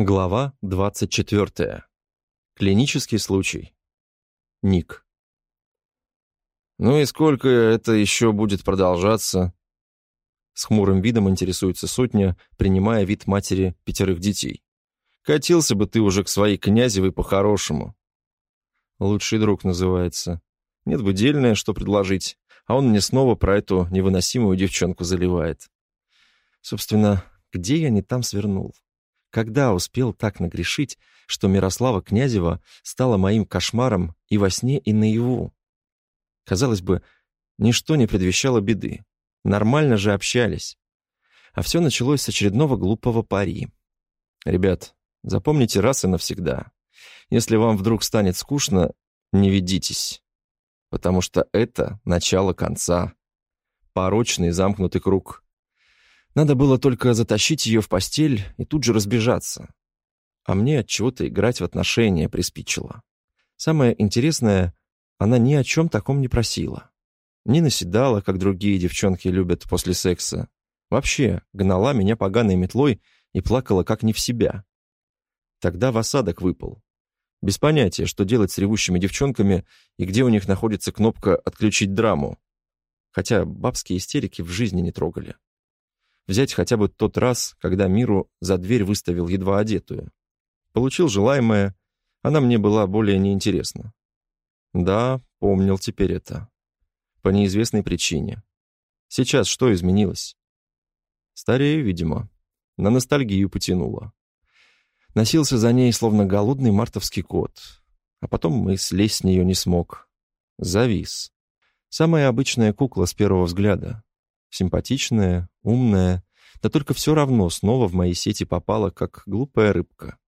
Глава 24. Клинический случай. Ник. «Ну и сколько это еще будет продолжаться?» С хмурым видом интересуется сотня, принимая вид матери пятерых детей. «Катился бы ты уже к своей князевой по-хорошему». «Лучший друг» называется. Нет бы дельное, что предложить, а он мне снова про эту невыносимую девчонку заливает. Собственно, где я не там свернул? Когда успел так нагрешить, что Мирослава Князева стала моим кошмаром и во сне, и наяву? Казалось бы, ничто не предвещало беды. Нормально же общались. А все началось с очередного глупого пари. Ребят, запомните раз и навсегда. Если вам вдруг станет скучно, не ведитесь. Потому что это начало конца. Порочный замкнутый круг. Надо было только затащить ее в постель и тут же разбежаться. А мне от чего-то играть в отношения приспичило. Самое интересное, она ни о чем таком не просила. Не наседала, как другие девчонки любят после секса. Вообще, гнала меня поганой метлой и плакала как не в себя. Тогда в осадок выпал. Без понятия, что делать с ревущими девчонками и где у них находится кнопка «отключить драму». Хотя бабские истерики в жизни не трогали. Взять хотя бы тот раз, когда Миру за дверь выставил едва одетую. Получил желаемое, она мне была более неинтересна. Да, помнил теперь это. По неизвестной причине. Сейчас что изменилось? Старею, видимо. На ностальгию потянуло. Носился за ней, словно голодный мартовский кот. А потом и слезть с нее не смог. Завис. Самая обычная кукла с первого взгляда. Симпатичная, умная, да только все равно снова в мои сети попала, как глупая рыбка.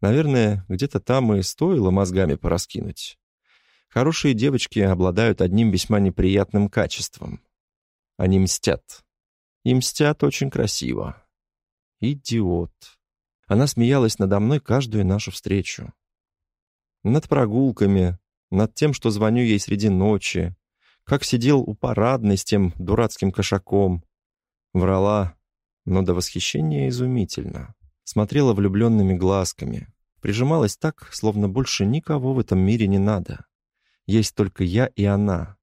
Наверное, где-то там и стоило мозгами пораскинуть. Хорошие девочки обладают одним весьма неприятным качеством. Они мстят. И мстят очень красиво. Идиот. Она смеялась надо мной каждую нашу встречу. Над прогулками, над тем, что звоню ей среди ночи, как сидел у парадной с тем дурацким кошаком. Врала, но до восхищения изумительно. Смотрела влюбленными глазками. Прижималась так, словно больше никого в этом мире не надо. Есть только я и она.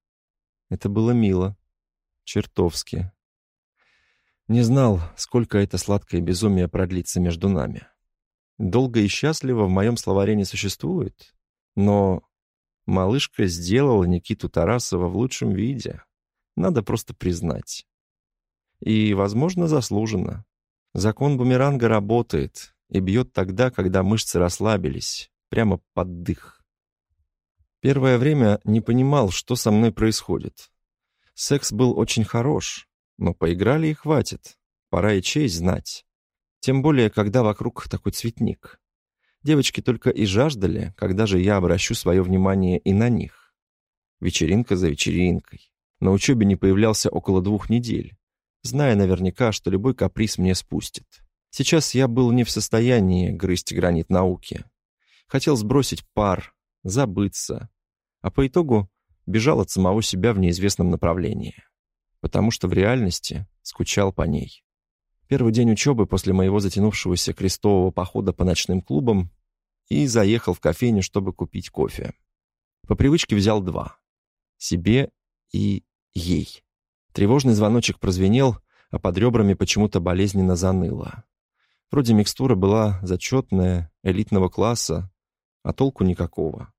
Это было мило. Чертовски. Не знал, сколько это сладкое безумие продлится между нами. Долго и счастливо в моем словаре не существует, но Малышка сделала Никиту Тарасова в лучшем виде. Надо просто признать. И, возможно, заслуженно. Закон бумеранга работает и бьет тогда, когда мышцы расслабились, прямо под дых. Первое время не понимал, что со мной происходит. Секс был очень хорош, но поиграли и хватит. Пора и честь знать. Тем более, когда вокруг такой цветник. Девочки только и жаждали, когда же я обращу свое внимание и на них. Вечеринка за вечеринкой. На учебе не появлялся около двух недель, зная наверняка, что любой каприз мне спустит. Сейчас я был не в состоянии грызть гранит науки. Хотел сбросить пар, забыться, а по итогу бежал от самого себя в неизвестном направлении, потому что в реальности скучал по ней. Первый день учебы после моего затянувшегося крестового похода по ночным клубам и заехал в кофейню, чтобы купить кофе. По привычке взял два. Себе и ей. Тревожный звоночек прозвенел, а под ребрами почему-то болезненно заныло. Вроде микстура была зачетная, элитного класса, а толку никакого.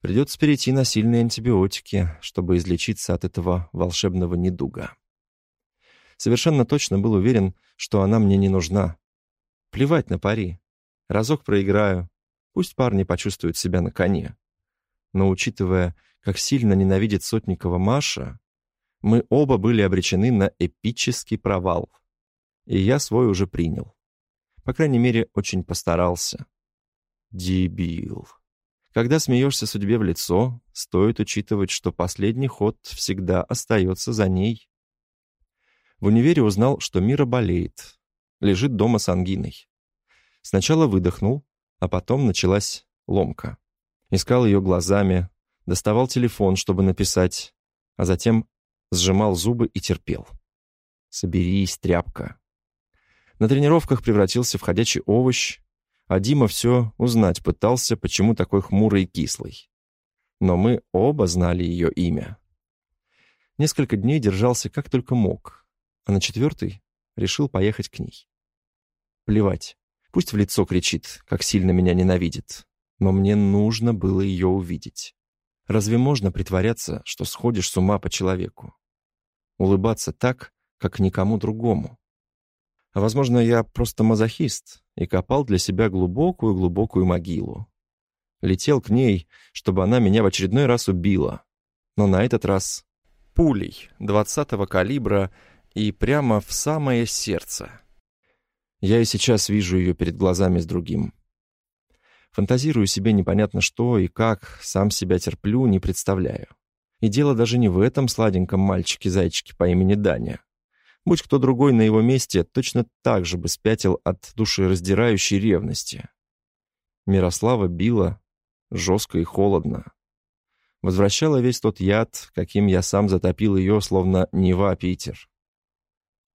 Придется перейти на сильные антибиотики, чтобы излечиться от этого волшебного недуга. Совершенно точно был уверен, что она мне не нужна. Плевать на пари. Разок проиграю. Пусть парни почувствуют себя на коне. Но учитывая, как сильно ненавидит Сотникова Маша, мы оба были обречены на эпический провал. И я свой уже принял. По крайней мере, очень постарался. Дебил. Когда смеешься судьбе в лицо, стоит учитывать, что последний ход всегда остается за ней. В универе узнал, что Мира болеет. Лежит дома с ангиной. Сначала выдохнул, а потом началась ломка. Искал ее глазами, доставал телефон, чтобы написать, а затем сжимал зубы и терпел. «Соберись, тряпка». На тренировках превратился в ходячий овощ, А Дима все узнать пытался, почему такой хмурый и кислый. Но мы оба знали ее имя. Несколько дней держался как только мог, а на четвертый решил поехать к ней. Плевать, пусть в лицо кричит, как сильно меня ненавидит, но мне нужно было ее увидеть. Разве можно притворяться, что сходишь с ума по человеку? Улыбаться так, как никому другому. А возможно, я просто мазохист и копал для себя глубокую-глубокую могилу. Летел к ней, чтобы она меня в очередной раз убила. Но на этот раз пулей 20-го калибра и прямо в самое сердце. Я и сейчас вижу ее перед глазами с другим. Фантазирую себе непонятно что и как, сам себя терплю, не представляю. И дело даже не в этом сладеньком мальчике-зайчике по имени Даня. Будь кто другой на его месте, точно так же бы спятил от душераздирающей ревности. Мирослава била жестко и холодно. Возвращала весь тот яд, каким я сам затопил ее, словно Нева Питер.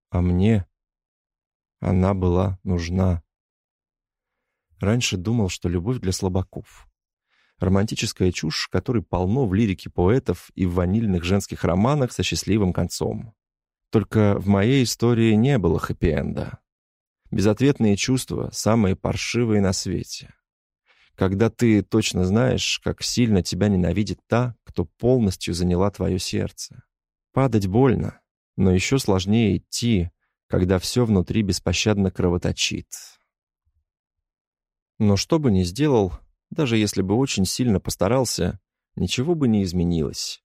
А мне она была нужна. Раньше думал, что любовь для слабаков. Романтическая чушь, которой полно в лирике поэтов и в ванильных женских романах со счастливым концом. Только в моей истории не было хэппи-энда. Безответные чувства, самые паршивые на свете. Когда ты точно знаешь, как сильно тебя ненавидит та, кто полностью заняла твое сердце. Падать больно, но еще сложнее идти, когда все внутри беспощадно кровоточит. Но что бы ни сделал, даже если бы очень сильно постарался, ничего бы не изменилось.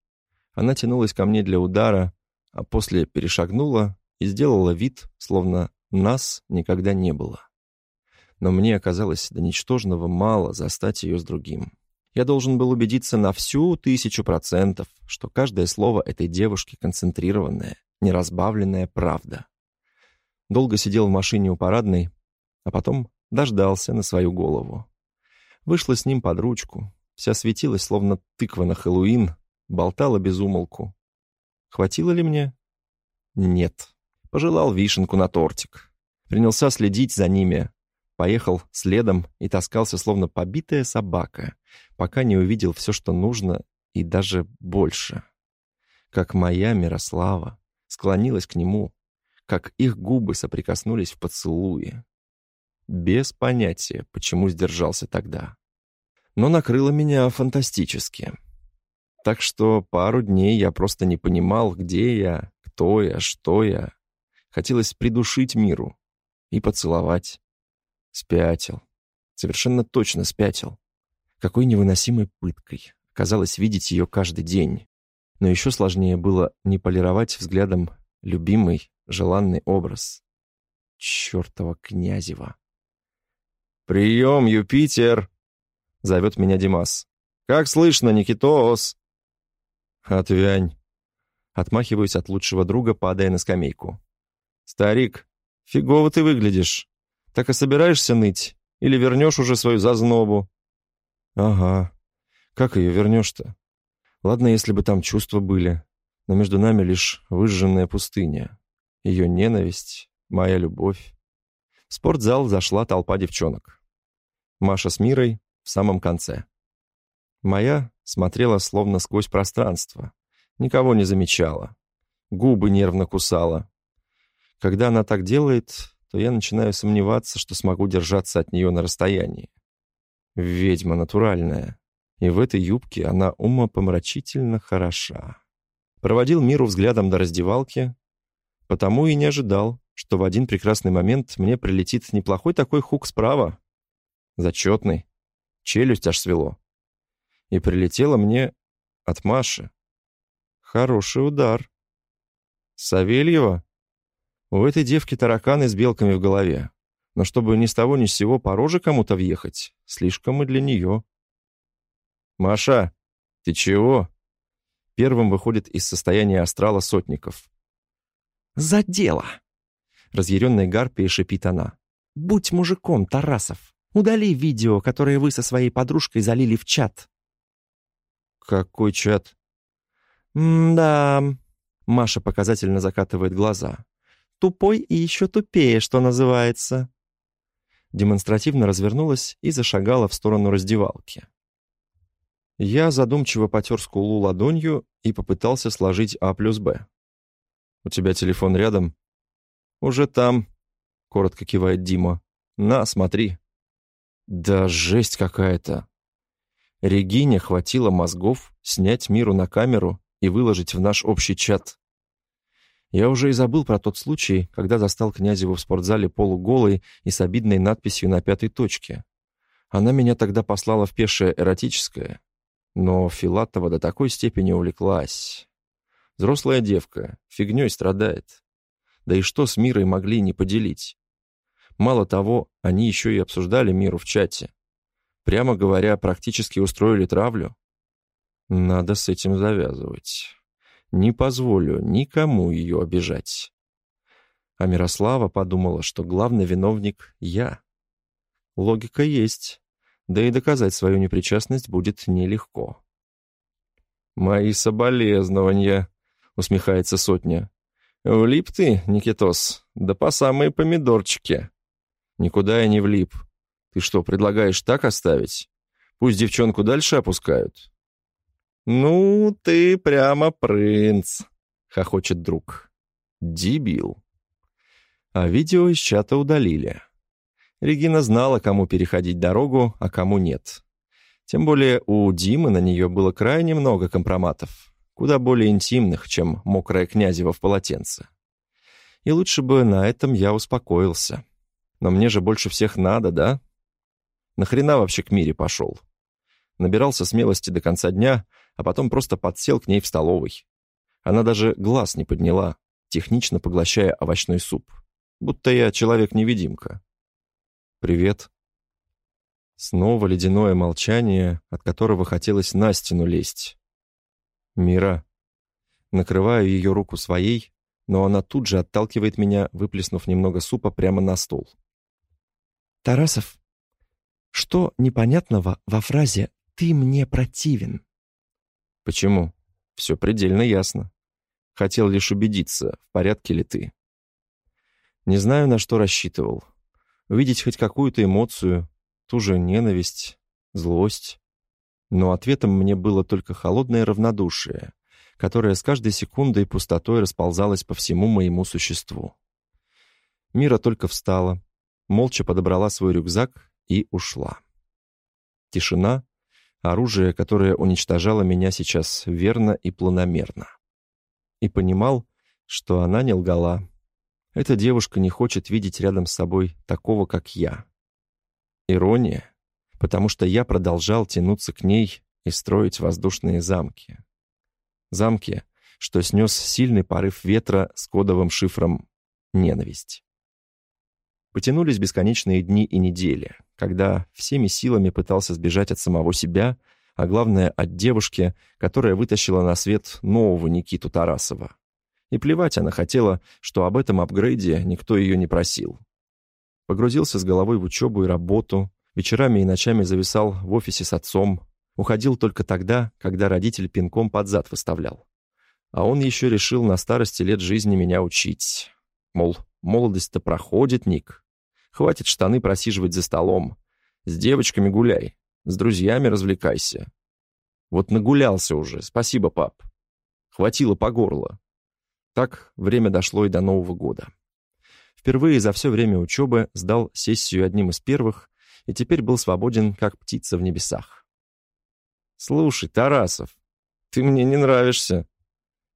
Она тянулась ко мне для удара, а после перешагнула и сделала вид, словно нас никогда не было. Но мне оказалось до ничтожного мало застать ее с другим. Я должен был убедиться на всю тысячу процентов, что каждое слово этой девушки концентрированная, неразбавленная правда. Долго сидел в машине у парадной, а потом дождался на свою голову. Вышла с ним под ручку, вся светилась, словно тыква на Хэллоуин, болтала без умолку. Хватило ли мне? Нет. Пожелал вишенку на тортик. Принялся следить за ними. Поехал следом и таскался, словно побитая собака, пока не увидел все, что нужно, и даже больше. Как моя Мирослава склонилась к нему, как их губы соприкоснулись в поцелуе. Без понятия, почему сдержался тогда. Но накрыло меня фантастически. Так что пару дней я просто не понимал, где я, кто я, что я. Хотелось придушить миру и поцеловать. Спятил. Совершенно точно спятил. Какой невыносимой пыткой. Казалось видеть ее каждый день. Но еще сложнее было не полировать взглядом любимый, желанный образ. Чёртова Князева. «Прием, Юпитер!» — зовет меня Димас. «Как слышно, Никитос?» «Отвянь!» Отмахиваюсь от лучшего друга, падая на скамейку. «Старик, фигово ты выглядишь. Так и собираешься ныть? Или вернешь уже свою зазнобу?» «Ага. Как ее вернешь-то? Ладно, если бы там чувства были, но между нами лишь выжженная пустыня. Ее ненависть, моя любовь. В спортзал зашла толпа девчонок. Маша с Мирой в самом конце. Моя смотрела словно сквозь пространство. Никого не замечала. Губы нервно кусала. Когда она так делает, то я начинаю сомневаться, что смогу держаться от нее на расстоянии. Ведьма натуральная. И в этой юбке она умопомрачительно хороша. Проводил Миру взглядом до раздевалки, потому и не ожидал, что в один прекрасный момент мне прилетит неплохой такой хук справа, Зачетный. Челюсть аж свело. И прилетело мне от Маши. Хороший удар. Савельева? У этой девки тараканы с белками в голове. Но чтобы ни с того ни с сего по роже кому-то въехать, слишком и для нее. «Маша, ты чего?» Первым выходит из состояния астрала сотников. «За дело!» Разъяренная гарпия шипит она. «Будь мужиком, Тарасов! Удали видео, которое вы со своей подружкой залили в чат». «Какой чат?» «М-да...» Маша показательно закатывает глаза. «Тупой и еще тупее, что называется». демонстративно развернулась и зашагала в сторону раздевалки. Я задумчиво потер скулу ладонью и попытался сложить А плюс Б. «У тебя телефон рядом?» «Уже там», — коротко кивает Дима. «На, смотри». «Да жесть какая-то!» Регине хватило мозгов снять миру на камеру и выложить в наш общий чат. Я уже и забыл про тот случай, когда застал Князеву в спортзале полуголой и с обидной надписью на пятой точке. Она меня тогда послала в пешее эротическое, но Филатова до такой степени увлеклась. Взрослая девка, фигней страдает. Да и что с Мирой могли не поделить? Мало того, они еще и обсуждали Миру в чате. Прямо говоря, практически устроили травлю. Надо с этим завязывать. Не позволю никому ее обижать. А Мирослава подумала, что главный виновник — я. Логика есть да и доказать свою непричастность будет нелегко. «Мои соболезнования», — усмехается сотня. «Влип ты, Никитос, да по самые помидорчики». «Никуда я не влип. Ты что, предлагаешь так оставить? Пусть девчонку дальше опускают?» «Ну, ты прямо принц», — хохочет друг. «Дебил». А видео из чата удалили. Регина знала, кому переходить дорогу, а кому нет. Тем более у Димы на нее было крайне много компроматов, куда более интимных, чем мокрая князева в полотенце. И лучше бы на этом я успокоился. Но мне же больше всех надо, да? Нахрена вообще к Мире пошел? Набирался смелости до конца дня, а потом просто подсел к ней в столовой. Она даже глаз не подняла, технично поглощая овощной суп. Будто я человек-невидимка. «Привет». Снова ледяное молчание, от которого хотелось на стену лезть. «Мира». Накрываю ее руку своей, но она тут же отталкивает меня, выплеснув немного супа прямо на стол. «Тарасов, что непонятного во фразе «ты мне противен»?» «Почему? Все предельно ясно. Хотел лишь убедиться, в порядке ли ты. Не знаю, на что рассчитывал увидеть хоть какую-то эмоцию, ту же ненависть, злость. Но ответом мне было только холодное равнодушие, которое с каждой секундой пустотой расползалось по всему моему существу. Мира только встала, молча подобрала свой рюкзак и ушла. Тишина — оружие, которое уничтожало меня сейчас верно и планомерно. И понимал, что она не лгала, эта девушка не хочет видеть рядом с собой такого, как я. Ирония, потому что я продолжал тянуться к ней и строить воздушные замки. Замки, что снес сильный порыв ветра с кодовым шифром «ненависть». Потянулись бесконечные дни и недели, когда всеми силами пытался сбежать от самого себя, а главное, от девушки, которая вытащила на свет нового Никиту Тарасова. И плевать она хотела, что об этом апгрейде никто ее не просил. Погрузился с головой в учебу и работу, вечерами и ночами зависал в офисе с отцом, уходил только тогда, когда родитель пинком под зад выставлял. А он еще решил на старости лет жизни меня учить. Мол, молодость-то проходит, Ник. Хватит штаны просиживать за столом. С девочками гуляй, с друзьями развлекайся. Вот нагулялся уже, спасибо, пап. Хватило по горло. Так время дошло и до Нового года. Впервые за все время учебы сдал сессию одним из первых и теперь был свободен, как птица в небесах. «Слушай, Тарасов, ты мне не нравишься».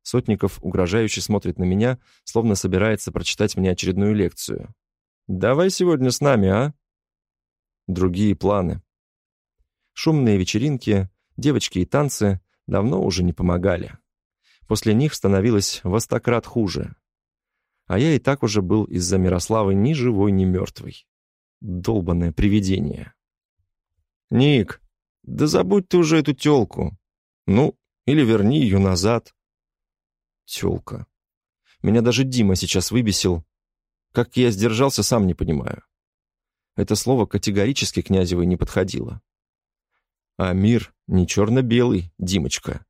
Сотников угрожающе смотрит на меня, словно собирается прочитать мне очередную лекцию. «Давай сегодня с нами, а?» Другие планы. Шумные вечеринки, девочки и танцы давно уже не помогали. После них становилось во сто хуже. А я и так уже был из-за Мирославы ни живой, ни мертвый. Долбанное привидение. «Ник, да забудь ты уже эту тёлку. Ну, или верни ее назад». Тёлка. Меня даже Дима сейчас выбесил. Как я сдержался, сам не понимаю. Это слово категорически князевой не подходило. А мир не черно-белый, Димочка.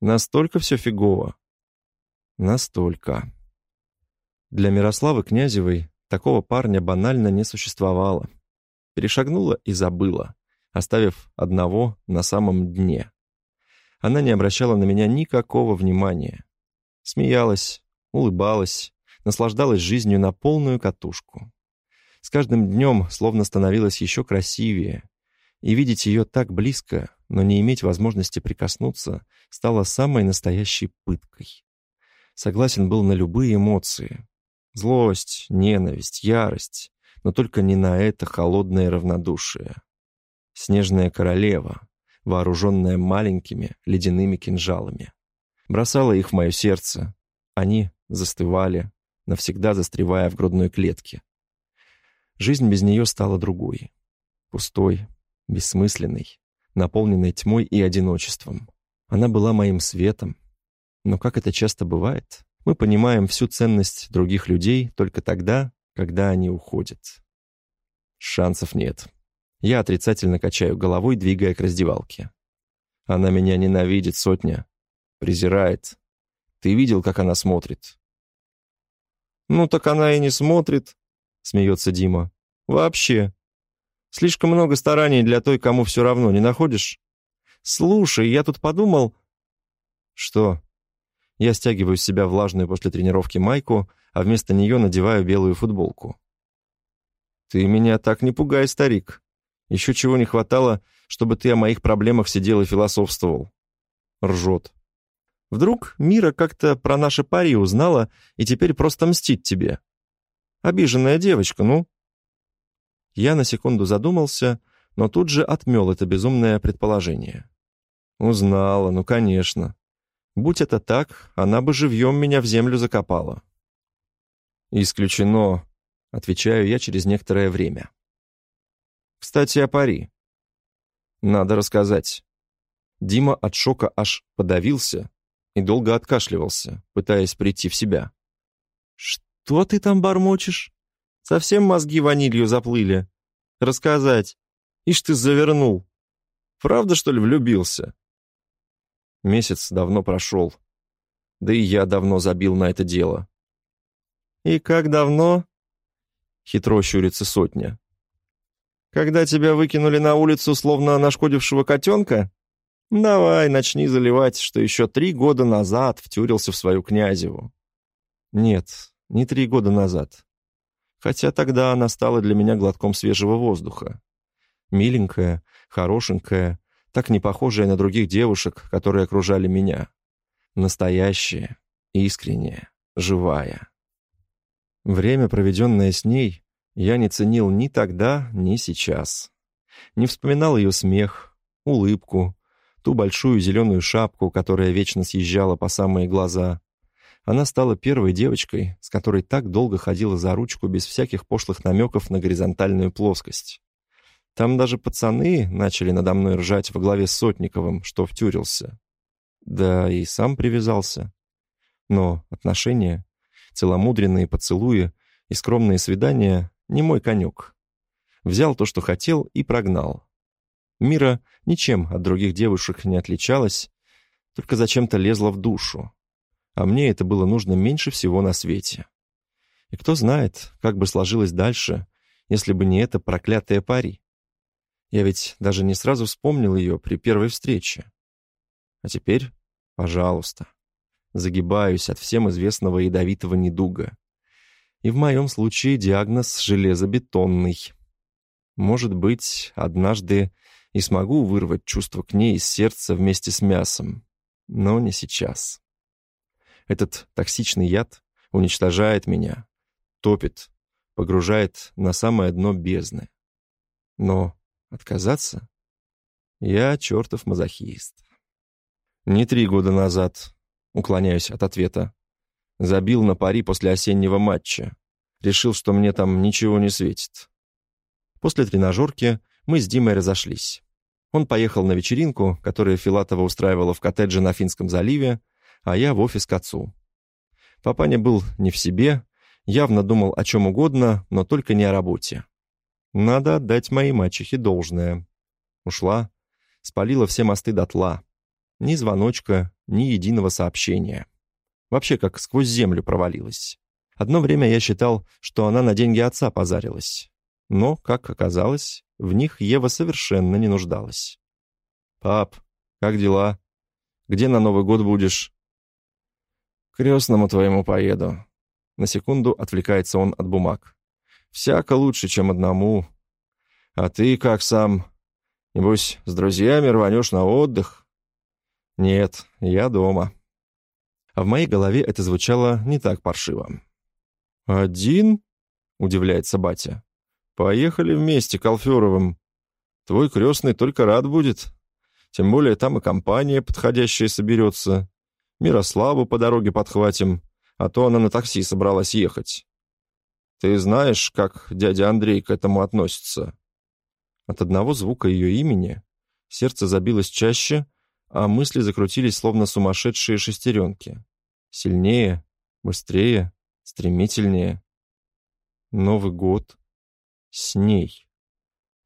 Настолько все фигово. Настолько. Для Мирославы Князевой Такого парня банально не существовало. Перешагнула и забыла, оставив одного на самом дне. Она не обращала на меня никакого внимания. Смеялась, улыбалась, наслаждалась жизнью на полную катушку. С каждым днем словно становилась еще красивее, и видеть ее так близко, но не иметь возможности прикоснуться, стало самой настоящей пыткой. Согласен был на любые эмоции. Злость, ненависть, ярость, но только не на это холодное равнодушие. Снежная королева, вооруженная маленькими ледяными кинжалами. Бросала их в мое сердце. Они застывали, навсегда застревая в грудной клетке. Жизнь без нее стала другой. Пустой, бессмысленной, наполненной тьмой и одиночеством. Она была моим светом. Но как это часто бывает, мы понимаем всю ценность других людей только тогда, когда они уходят. Шансов нет. Я отрицательно качаю головой, двигая к раздевалке. Она меня ненавидит, сотня. Презирает. Ты видел, как она смотрит? «Ну так она и не смотрит», — смеется Дима. «Вообще. Слишком много стараний для той, кому все равно, не находишь? Слушай, я тут подумал...» «Что?» Я стягиваю с себя влажную после тренировки майку, а вместо нее надеваю белую футболку. «Ты меня так не пугай, старик. Еще чего не хватало, чтобы ты о моих проблемах сидел и философствовал». Ржет. Вдруг Мира как-то про наши пари узнала и теперь просто мстит тебе. Обиженная девочка, ну?» Я на секунду задумался, но тут же отмел это безумное предположение. «Узнала, ну, конечно. Будь это так, она бы живьем меня в землю закопала». «Исключено», — отвечаю я через некоторое время. «Кстати, о пари. Надо рассказать». Дима от шока аж подавился, и долго откашливался, пытаясь прийти в себя. «Что ты там бормочешь? Совсем мозги ванилью заплыли? Рассказать. Ишь ты завернул. Правда, что ли, влюбился?» Месяц давно прошел. Да и я давно забил на это дело. «И как давно?» Хитро щурится сотня. «Когда тебя выкинули на улицу, словно нашкодившего котенка?» Давай, начни заливать, что еще три года назад втюрился в свою князеву. Нет, не три года назад. Хотя тогда она стала для меня глотком свежего воздуха. Миленькая, хорошенькая, так не похожая на других девушек, которые окружали меня. Настоящая, искренняя, живая. Время, проведенное с ней, я не ценил ни тогда, ни сейчас. Не вспоминал ее смех, улыбку, ту большую зеленую шапку, которая вечно съезжала по самые глаза. Она стала первой девочкой, с которой так долго ходила за ручку без всяких пошлых намеков на горизонтальную плоскость. Там даже пацаны начали надо мной ржать во главе с Сотниковым, что втюрился. Да и сам привязался. Но отношения, целомудренные поцелуи и скромные свидания — не мой конек. Взял то, что хотел, и прогнал. Мира ничем от других девушек не отличалась, только зачем-то лезла в душу. А мне это было нужно меньше всего на свете. И кто знает, как бы сложилось дальше, если бы не это проклятое пари. Я ведь даже не сразу вспомнил ее при первой встрече. А теперь, пожалуйста, загибаюсь от всем известного ядовитого недуга. И в моем случае диагноз железобетонный. Может быть, однажды и смогу вырвать чувство к ней из сердца вместе с мясом. Но не сейчас. Этот токсичный яд уничтожает меня, топит, погружает на самое дно бездны. Но отказаться? Я чертов мазохист. Не три года назад, уклоняюсь от ответа, забил на пари после осеннего матча. Решил, что мне там ничего не светит. После тренажерки мы с Димой разошлись. Он поехал на вечеринку, которую Филатова устраивала в коттедже на Финском заливе, а я в офис к отцу. Папаня был не в себе, явно думал о чем угодно, но только не о работе. Надо отдать моей мачехе должное. Ушла, спалила все мосты дотла. Ни звоночка, ни единого сообщения. Вообще как сквозь землю провалилась. Одно время я считал, что она на деньги отца позарилась. Но, как оказалось, в них Ева совершенно не нуждалась. «Пап, как дела? Где на Новый год будешь?» «К крестному твоему поеду». На секунду отвлекается он от бумаг. «Всяко лучше, чем одному. А ты как сам? Небось, с друзьями рванешь на отдых?» «Нет, я дома». А в моей голове это звучало не так паршиво. «Один?» — удивляется батя. «Поехали вместе к Алферовым. Твой крестный только рад будет. Тем более там и компания подходящая соберется. Мирославу по дороге подхватим, а то она на такси собралась ехать. Ты знаешь, как дядя Андрей к этому относится?» От одного звука ее имени сердце забилось чаще, а мысли закрутились, словно сумасшедшие шестеренки. Сильнее, быстрее, стремительнее. Новый год с ней.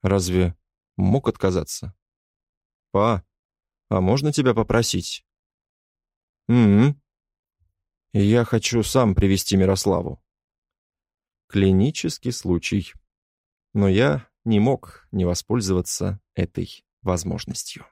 Разве мог отказаться? «Па, а можно тебя попросить?» «Угу. Я хочу сам привести Мирославу». Клинический случай. Но я не мог не воспользоваться этой возможностью.